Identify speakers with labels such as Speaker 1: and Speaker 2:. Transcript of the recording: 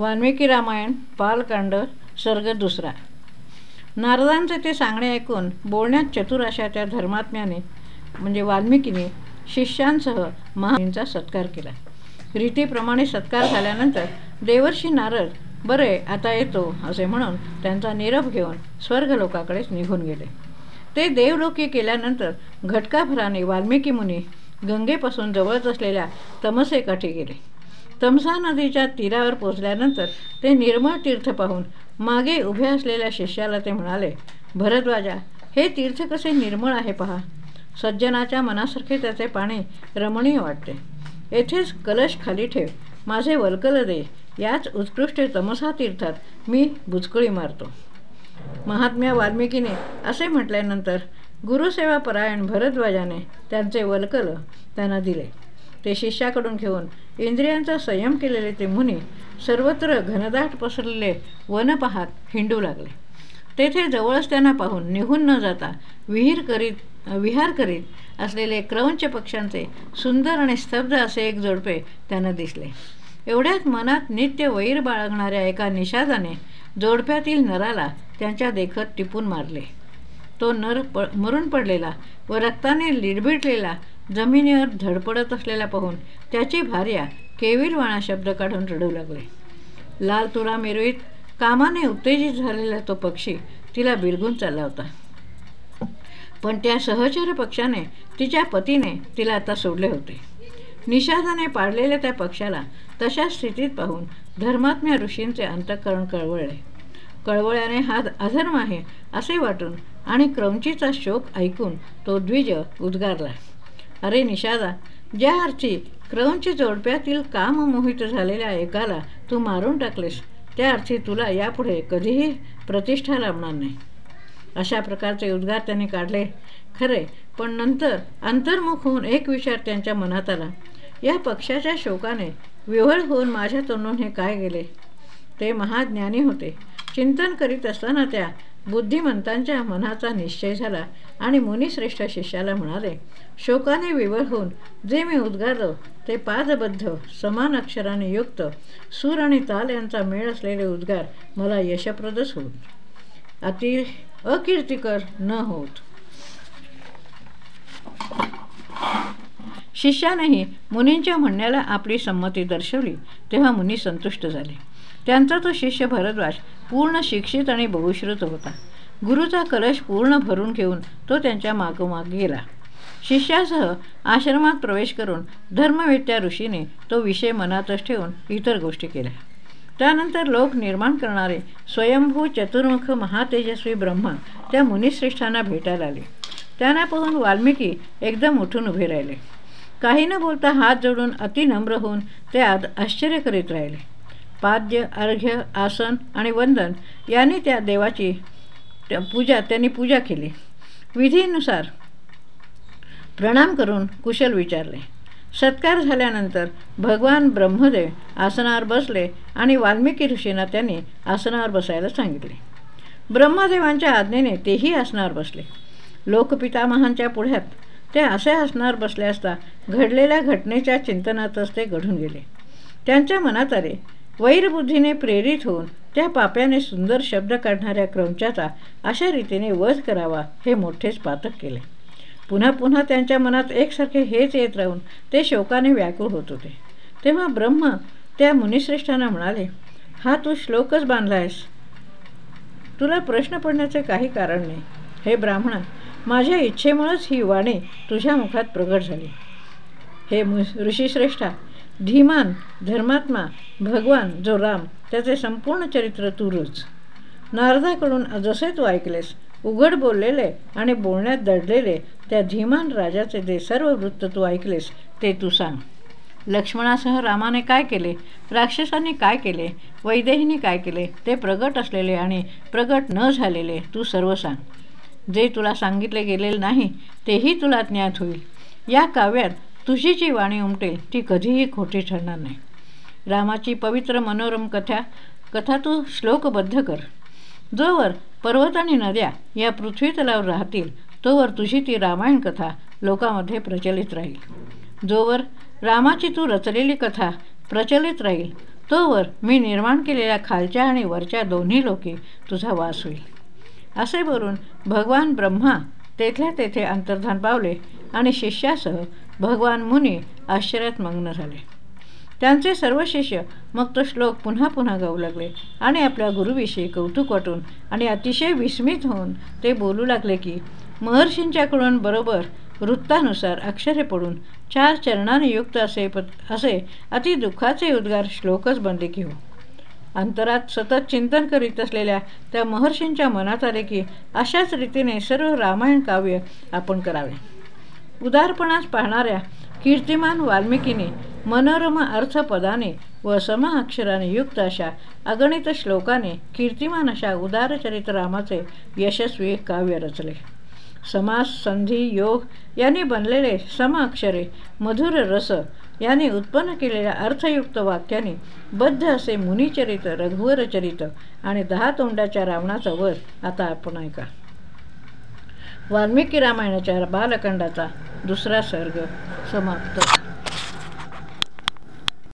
Speaker 1: वाल्मिकी रामायण पालकांड सर्ग दुसरा. नारदांचे ते सांगणे ऐकून बोलण्यात चतुर अशा त्या धर्मात्म्याने म्हणजे वाल्मिकीने शिष्यांसह महांचा सत्कार केला. रीतीप्रमाणे सत्कार झाल्यानंतर देवर्षी नारद बरे आता येतो असे म्हणून त्यांचा निरप घेऊन स्वर्गलोकाकडेच निघून गेले. ते देवलोकी केल्यानंतर घटकाभराने वाल्मिकी मुनी गंगेपासून जवळच असलेल्या तमसेकाठी गेले. तमसा नदीच्या तीरावर पोचल्यानंतर ते निर्मळ तीर्थ पाहून मागे उभ्या असलेल्या शिष्याला ते म्हणाले भरद्वाजा हे तीर्थ कसे निर्मळ आहे पहा. सज्जनाच्या मनासारखे त्याचे पाणी रमणीय वाटते. येथेच कलश खाली ठेव माझे वलकल दे. याच उत्कृष्ट तमसा तीर्थात मी बुचकळी मारतो. महात्म्या वाल्मिकीने असे म्हटल्यानंतर गुरुसेवापरायण भरद्वाजाने त्यांचे वलकल त्यांना दिले. ते शिष्याकडून घेऊन इंद्रियांचा संयम केलेले ते मुनी सर्वत्र घनदाट पसरलेले वन पाहात हिंडू लागले. तेथे जवळच त्यांना पाहून निघून न जाता विहीर करीत विहार करीत असलेले क्रौंच पक्ष्यांचे सुंदर आणि स्तब्ध असे एक जोडपे त्यांना दिसले. एवढ्यात मनात नित्य वैर बाळगणाऱ्या एका निषादाने जोडप्यातील नराला त्यांच्या देखत टिपून मारले. तो नर प मरून पडलेला व रक्ताने लिडबिडलेला जमिनीवर धडपडत असलेला पाहून त्याची भार्या केविलवाणा शब्द काढून रडू लागले. लाल तुरा मिरवीत कामाने उत्तेजित झालेला तो पक्षी तिला बिलगून चालला होता. पण त्या सहचर पक्षाने तिच्या पतीने तिला आता सोडले होते. निषादाने पाडलेल्या त्या पक्षाला तशा स्थितीत पाहून धर्मात्म्या ऋषींचे अंतःकरण कळवळले कळवळ्याने हा अधर्म आहे असे वाटून आणि क्रौंचीचा शोक ऐकून तो द्विज उद्गारला. अरे निषादा ज्या अर्थी क्रौंच जोडप्यातील काममोहित झालेल्या एकाला तू मारून टाकलेस त्या अर्थी तुला यापुढे कधीही प्रतिष्ठा लाभणार नाही. अशा प्रकारचे उद्गार त्यांनी काढले. खरे पण नंतर अंतर्मुख होऊन एक विचार त्यांच्या मनात आला. या पक्षाच्या शोकाने विव्हळ होऊन माझ्या तोंडून हे काय गेले? ते महाज्ञानी होते. चिंतन करीत असताना त्या बुद्धिमंतांच्या मनाचा निश्चय झाला आणि मुनिश्रेष्ठ शिष्याला म्हणाले शोकाने विवळ होऊन जे मी उद्गारलं ते पादबद्ध समान अक्षराने युक्त सूर आणि ताल यांचा मेळ असलेले उद्गार मला यशप्रदच होत. अति अकीर्तिकर न होत. शिष्यानेही मुनींच्या म्हणण्याला आपली संमती दर्शवली तेव्हा मुनी संतुष्ट झाले. त्यांचा तो शिष्य भरद्वाज पूर्ण शिक्षित आणि बहुश्रुत होता. गुरुचा कलश पूर्ण भरून घेऊन तो त्यांच्या मागोमाग गेला. शिष्यासह आश्रमात प्रवेश करून धर्मवेत्या ऋषीने तो विषय मनातच ठेवून इतर गोष्टी केल्या. त्यानंतर लोक निर्माण करणारे स्वयंभू चतुर्मुख महातेजस्वी ब्रह्मा त्या मुनिश्रेष्ठांना भेटायला आले. त्यांना पाहून वाल्मिकी एकदम उठून उभे राहिले. काही न बोलता हात जोडून अतिनम्र होऊन ते आद आश्चर्य करीत राहिले. पाद्य अर्घ्य आसन आणि वंदन यांनी त्या देवाची पूजा त्यांनी पूजा केली. विधीनुसार प्रणाम करून कुशल विचारले. सत्कार झाल्यानंतर भगवान ब्रह्मदेव आसनावर बसले आणि वाल्मिकी ऋषींना त्यांनी आसनावर बसायला सांगितले. ब्रह्मदेवांच्या आज्ञेने तेही आसनावर बसले. लोकपितामहांच्या पुढ्यात ते असे आसनावर बसले असता घडलेल्या घटनेच्या चिंतनातच ते घडून गेले. त्यांच्या मनात आले वैरबुद्धीने प्रेरित होऊन त्या पाप्याने सुंदर शब्द काढणाऱ्या क्रमच्याचा अशा रीतीने वध करावा हे मोठेच पातक केले. पुन्हा पुन्हा त्यांच्या मनात एकसारखे हेच येत राहून ते शोकाने व्याकुळ होत होते. तेव्हा ब्रह्म त्या मुनिश्रेष्ठांना म्हणाले हा तू श्लोकच बांधला आहेस तुला प्रश्न पडण्याचे काही कारण नाही. हे ब्राह्मणा माझ्या इच्छेमुळेच ही वाणी तुझ्या मुखात प्रगट झाली. हे ऋषीश्रेष्ठा धीमान धर्मात्मा भगवान जो राम त्याचे संपूर्ण चरित्र तूरच नारदाकडून जसे तू ऐकलेस उघड बोललेले आणि बोलण्यात दडलेले त्या धीमान राजाचे जे सर्व वृत्त तू ऐकलेस ते तू सांग. लक्ष्मणासह रामाने काय केले? राक्षसाने काय केले? वैदेहीने काय केले? ते प्रगट असलेले आणि प्रगट न झालेले तू सर्व सांग. जे तुला सांगितले गेलेले नाही तेही तुला ज्ञात होईल. या काव्यात तुझी जी वाणी उमटेल ती कधीही खोटी ठरणार नाही. रामाची पवित्र मनोरम कथा कथा तू श्लोकबद्ध कर. जोवर पर्वत आणि नद्या या पृथ्वी तलावर राहतील तोवर तुझी ती रामायण कथा लोकांमध्ये प्रचलित राहील. जोवर रामाची तू रचलेली कथा प्रचलित राहील तोवर मी निर्माण केलेल्या खालच्या आणि वरच्या दोन्ही लोके तुझा वास होईल. असे बोलून भगवान ब्रह्मा तेथल्या तेथे अंतर्धान पावले आणि शिष्यासह भगवान मुनी आश्चर्यात मग्न झाले. त्यांचे सर्व शिष्य मग तो श्लोक पुन्हा पुन्हा गाऊ लागले आणि आपल्या गुरुविषयी कौतुक वाटून आणि अतिशय विस्मित होऊन ते बोलू लागले की महर्षींच्याकडून बरोबर वृत्तानुसार अक्षरे पडून चार चरणाने युक्त असे पत असे अति दुःखाचे उद्गार श्लोकच बंद घेऊ हो. अंतरात सतत चिंतन करीत असलेल्या त्या महर्षींच्या मनात आले की अशाच रीतीने सर्व रामायण काव्य आपण करावे. उदारपणास पाहणाऱ्या कीर्तिमान वाल्मिकीने मनोरम अर्थपदाने व सम अक्षराने युक्त अशा अगणित श्लोकाने कीर्तिमान अशा उदारचरित रामाचे यशस्वी काव्य रचले. समास संधी योग यांनी बनलेले सम अक्षरे मधुर रस यांनी उत्पन्न केलेल्या अर्थयुक्त वाक्याने बद्ध असे मुनिचरित रघुवरचरित आणि दहा तोंडाच्या रावणाचा वध आता आपण ऐका. वाल्मिकी रामायणाच्या बालखंडाचा दुसरा सर्ग समाप्त.